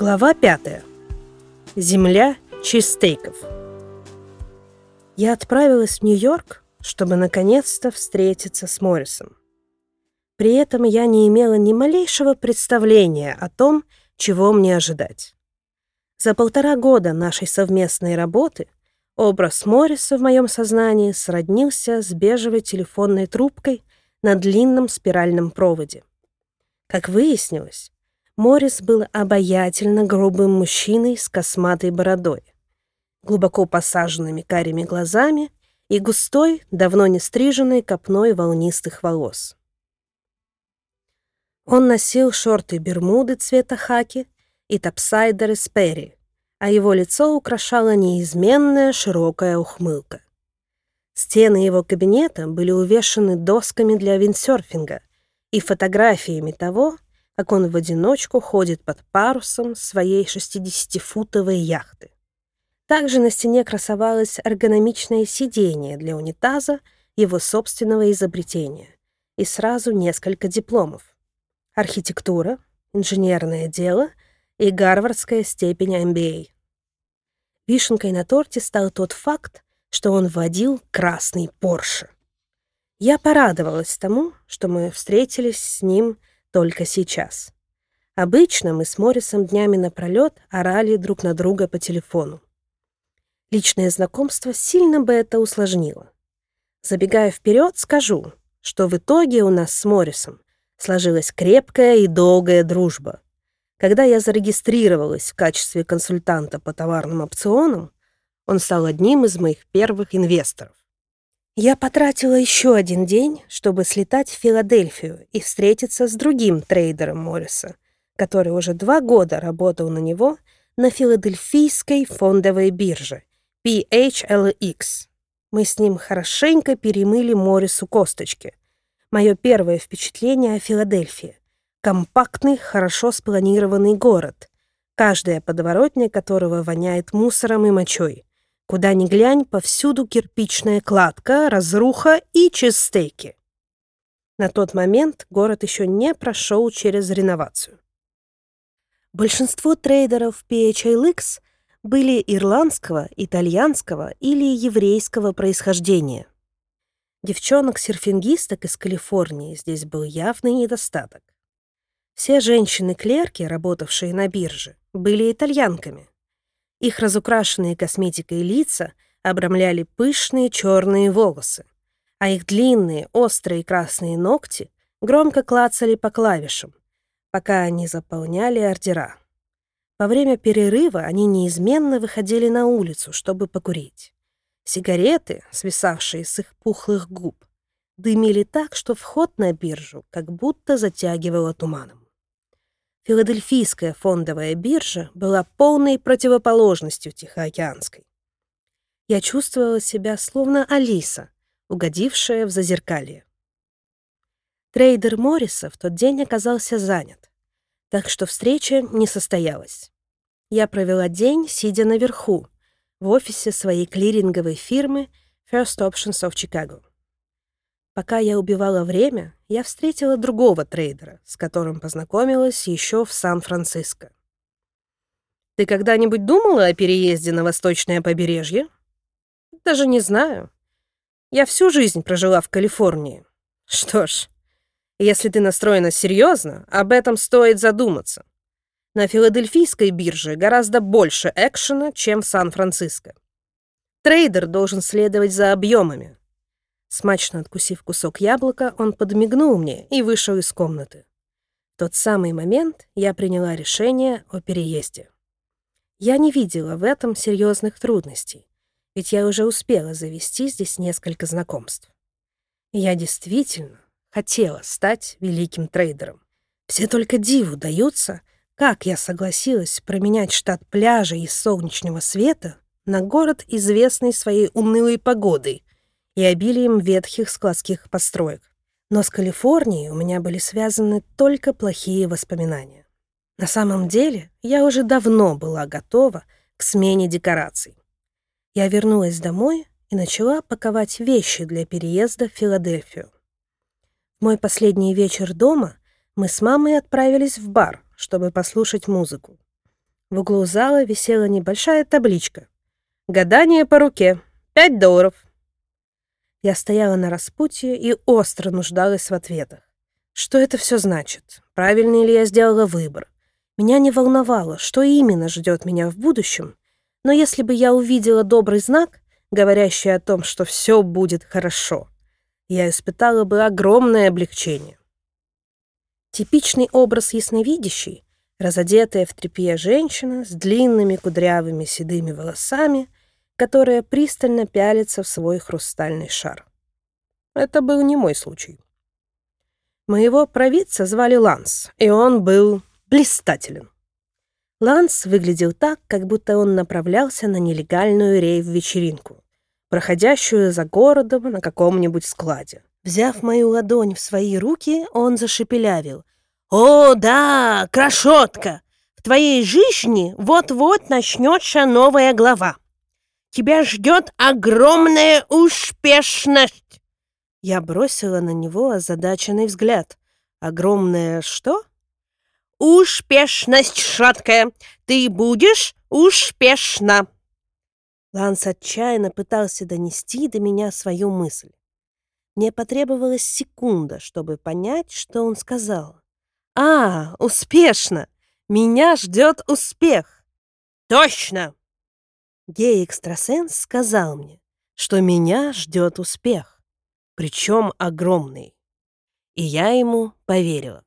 Глава 5. Земля чизстейков. Я отправилась в Нью-Йорк, чтобы наконец-то встретиться с Моррисом. При этом я не имела ни малейшего представления о том, чего мне ожидать. За полтора года нашей совместной работы образ Морриса в моем сознании сроднился с бежевой телефонной трубкой на длинном спиральном проводе. Как выяснилось, Моррис был обаятельно грубым мужчиной с косматой бородой, глубоко посаженными карими глазами и густой, давно не стриженной копной волнистых волос. Он носил шорты-бермуды цвета хаки и топсайдеры Сперри, а его лицо украшала неизменная широкая ухмылка. Стены его кабинета были увешаны досками для виндсерфинга и фотографиями того, как он в одиночку ходит под парусом своей 60-футовой яхты. Также на стене красовалось эргономичное сиденье для унитаза его собственного изобретения и сразу несколько дипломов. Архитектура, инженерное дело и гарвардская степень MBA. Вишенкой на торте стал тот факт, что он водил красный Порше. Я порадовалась тому, что мы встретились с ним только сейчас. Обычно мы с Моррисом днями напролет орали друг на друга по телефону. Личное знакомство сильно бы это усложнило. Забегая вперед, скажу, что в итоге у нас с Моррисом сложилась крепкая и долгая дружба. Когда я зарегистрировалась в качестве консультанта по товарным опционам, он стал одним из моих первых инвесторов. Я потратила еще один день, чтобы слетать в Филадельфию и встретиться с другим трейдером Морриса, который уже два года работал на него на филадельфийской фондовой бирже PHLX. Мы с ним хорошенько перемыли Моррису косточки. Мое первое впечатление о Филадельфии. Компактный, хорошо спланированный город, каждая подворотня которого воняет мусором и мочой. Куда ни глянь, повсюду кирпичная кладка, разруха и чизстейки. На тот момент город еще не прошел через реновацию. Большинство трейдеров PHLX были ирландского, итальянского или еврейского происхождения. Девчонок-серфингисток из Калифорнии здесь был явный недостаток. Все женщины-клерки, работавшие на бирже, были итальянками. Их разукрашенные косметикой лица обрамляли пышные черные волосы, а их длинные острые красные ногти громко клацали по клавишам, пока они заполняли ордера. Во время перерыва они неизменно выходили на улицу, чтобы покурить. Сигареты, свисавшие с их пухлых губ, дымили так, что вход на биржу как будто затягивало туманом. Филадельфийская фондовая биржа была полной противоположностью Тихоокеанской. Я чувствовала себя словно Алиса, угодившая в зазеркалье. Трейдер Морриса в тот день оказался занят, так что встреча не состоялась. Я провела день, сидя наверху, в офисе своей клиринговой фирмы First Options of Chicago. Пока я убивала время, я встретила другого трейдера, с которым познакомилась еще в Сан-Франциско. «Ты когда-нибудь думала о переезде на восточное побережье?» «Даже не знаю. Я всю жизнь прожила в Калифорнии. Что ж, если ты настроена серьезно, об этом стоит задуматься. На филадельфийской бирже гораздо больше экшена, чем в Сан-Франциско. Трейдер должен следовать за объемами, Смачно откусив кусок яблока, он подмигнул мне и вышел из комнаты. В тот самый момент я приняла решение о переезде. Я не видела в этом серьезных трудностей, ведь я уже успела завести здесь несколько знакомств. Я действительно хотела стать великим трейдером. Все только диву даются, как я согласилась променять штат пляжа и солнечного света на город, известный своей унылой погодой — и обилием ветхих складских построек. Но с Калифорнией у меня были связаны только плохие воспоминания. На самом деле, я уже давно была готова к смене декораций. Я вернулась домой и начала паковать вещи для переезда в Филадельфию. В мой последний вечер дома мы с мамой отправились в бар, чтобы послушать музыку. В углу зала висела небольшая табличка. «Гадание по руке. Пять долларов». Я стояла на распутье и остро нуждалась в ответах. Что это все значит? Правильный ли я сделала выбор? Меня не волновало, что именно ждет меня в будущем, но если бы я увидела добрый знак, говорящий о том, что все будет хорошо, я испытала бы огромное облегчение. Типичный образ ясновидящей, разодетая в тряпье женщина с длинными кудрявыми седыми волосами, которая пристально пялится в свой хрустальный шар. Это был не мой случай. Моего провидца звали Ланс, и он был блистателен. Ланс выглядел так, как будто он направлялся на нелегальную рейв-вечеринку, проходящую за городом на каком-нибудь складе. Взяв мою ладонь в свои руки, он зашепелявил. «О, да, красотка! В твоей жизни вот-вот начнется новая глава. Тебя ждет огромная успешность!» Я бросила на него озадаченный взгляд. «Огромная что?» «Успешность, шаткая! Ты будешь успешна!» Ланс отчаянно пытался донести до меня свою мысль. Мне потребовалась секунда, чтобы понять, что он сказал. «А, успешно! Меня ждет успех!» «Точно!» Гей-экстрасенс сказал мне, что меня ждет успех, причем огромный. И я ему поверила.